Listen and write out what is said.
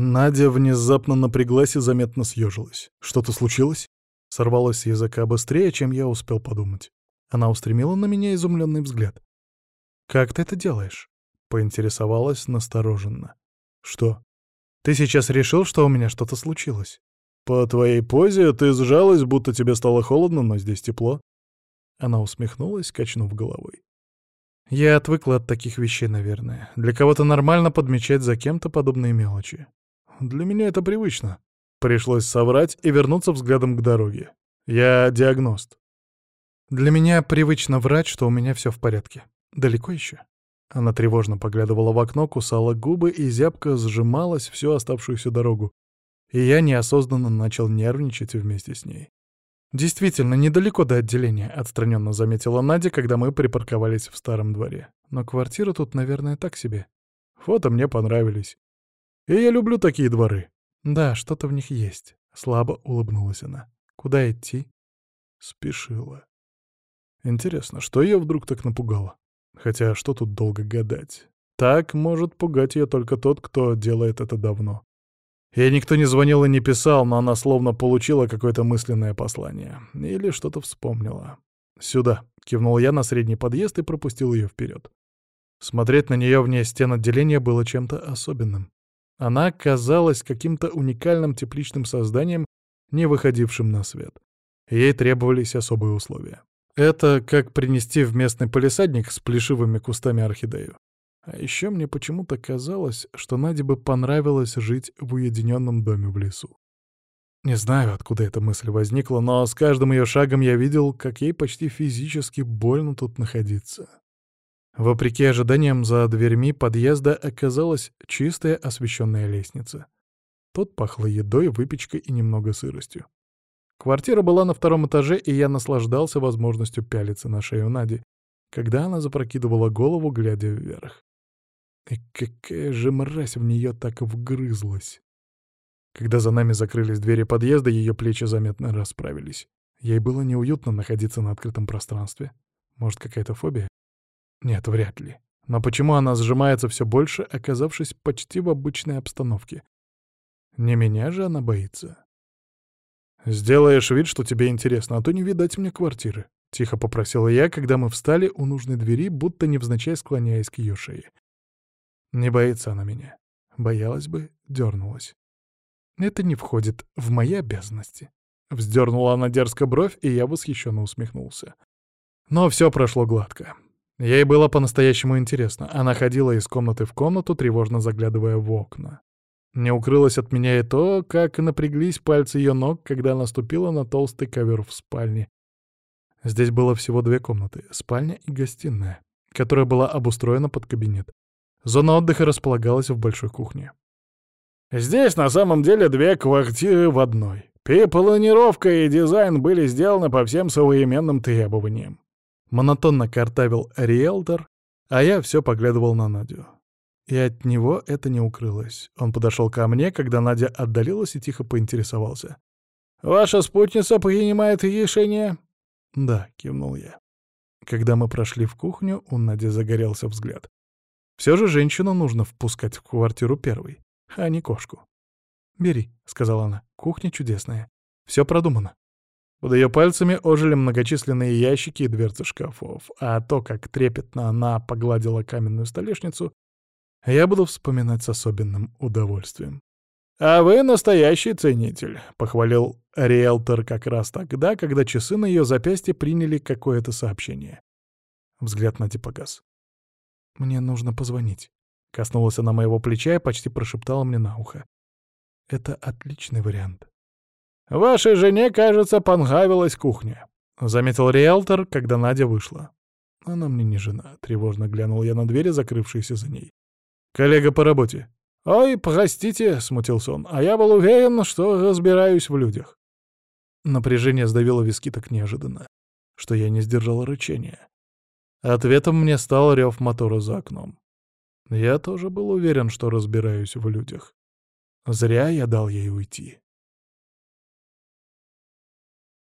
Надя внезапно напряглась и заметно съежилась. Что-то случилось? Сорвалось с языка быстрее, чем я успел подумать. Она устремила на меня изумленный взгляд. «Как ты это делаешь?» — поинтересовалась настороженно. «Что? Ты сейчас решил, что у меня что-то случилось?» «По твоей позе ты сжалась, будто тебе стало холодно, но здесь тепло». Она усмехнулась, качнув головой. «Я отвыкла от таких вещей, наверное. Для кого-то нормально подмечать за кем-то подобные мелочи. Для меня это привычно». Пришлось соврать и вернуться взглядом к дороге. «Я диагност». «Для меня привычно врать, что у меня все в порядке. Далеко еще?» Она тревожно поглядывала в окно, кусала губы и зябко сжималась всю оставшуюся дорогу. И я неосознанно начал нервничать вместе с ней. «Действительно, недалеко до отделения», — отстраненно заметила Надя, когда мы припарковались в старом дворе. «Но квартира тут, наверное, так себе. Фото мне понравились. И я люблю такие дворы». «Да, что-то в них есть», — слабо улыбнулась она. «Куда идти?» Спешила. Интересно, что ее вдруг так напугало? Хотя что тут долго гадать? Так может пугать ее только тот, кто делает это давно. Ей никто не звонил и не писал, но она словно получила какое-то мысленное послание. Или что-то вспомнила. «Сюда», — кивнул я на средний подъезд и пропустил ее вперед. Смотреть на нее вне стен отделения было чем-то особенным. Она казалась каким-то уникальным тепличным созданием, не выходившим на свет. Ей требовались особые условия. Это как принести в местный полисадник с плешивыми кустами орхидею. А еще мне почему-то казалось, что Наде бы понравилось жить в уединенном доме в лесу. Не знаю, откуда эта мысль возникла, но с каждым ее шагом я видел, как ей почти физически больно тут находиться. Вопреки ожиданиям, за дверьми подъезда оказалась чистая освещенная лестница. Тут пахло едой, выпечкой и немного сыростью. Квартира была на втором этаже, и я наслаждался возможностью пялиться на шею Нади, когда она запрокидывала голову, глядя вверх. И какая же мразь в нее так вгрызлась. Когда за нами закрылись двери подъезда, ее плечи заметно расправились. Ей было неуютно находиться на открытом пространстве. Может, какая-то фобия? Нет, вряд ли. Но почему она сжимается все больше, оказавшись почти в обычной обстановке? Не меня же она боится. «Сделаешь вид, что тебе интересно, а то не видать мне квартиры», — тихо попросила я, когда мы встали у нужной двери, будто невзначай склоняясь к ее шее. Не боится она меня. Боялась бы, дернулась. Это не входит в мои обязанности. Вздернула она дерзко бровь, и я восхищенно усмехнулся. Но все прошло гладко. Ей было по-настоящему интересно. Она ходила из комнаты в комнату, тревожно заглядывая в окна. Не укрылось от меня и то, как напряглись пальцы ее ног, когда она ступила на толстый ковер в спальне. Здесь было всего две комнаты — спальня и гостиная, которая была обустроена под кабинет. Зона отдыха располагалась в большой кухне. «Здесь на самом деле две квартиры в одной. И планировка и дизайн были сделаны по всем современным требованиям». Монотонно картавил риэлтор, а я все поглядывал на Надю. И от него это не укрылось. Он подошел ко мне, когда Надя отдалилась и тихо поинтересовался. «Ваша спутница принимает решение?» «Да», — кивнул я. Когда мы прошли в кухню, у Нади загорелся взгляд. Все же женщину нужно впускать в квартиру первой, а не кошку. «Бери», — сказала она, — «кухня чудесная. Все продумано». Под ее пальцами ожили многочисленные ящики и дверцы шкафов, а то, как трепетно она погладила каменную столешницу, я буду вспоминать с особенным удовольствием. «А вы настоящий ценитель», — похвалил риэлтор как раз тогда, когда часы на ее запястье приняли какое-то сообщение. Взгляд на погас. «Мне нужно позвонить». Коснулась она моего плеча и почти прошептала мне на ухо. «Это отличный вариант». «Вашей жене, кажется, понравилась кухня», — заметил риэлтор, когда Надя вышла. «Она мне не жена», — тревожно глянул я на двери, закрывшиеся за ней. «Коллега по работе». «Ой, простите», — смутился он, — «а я был уверен, что разбираюсь в людях». Напряжение сдавило виски так неожиданно, что я не сдержал рычания. Ответом мне стал рев мотора за окном. Я тоже был уверен, что разбираюсь в людях. Зря я дал ей уйти.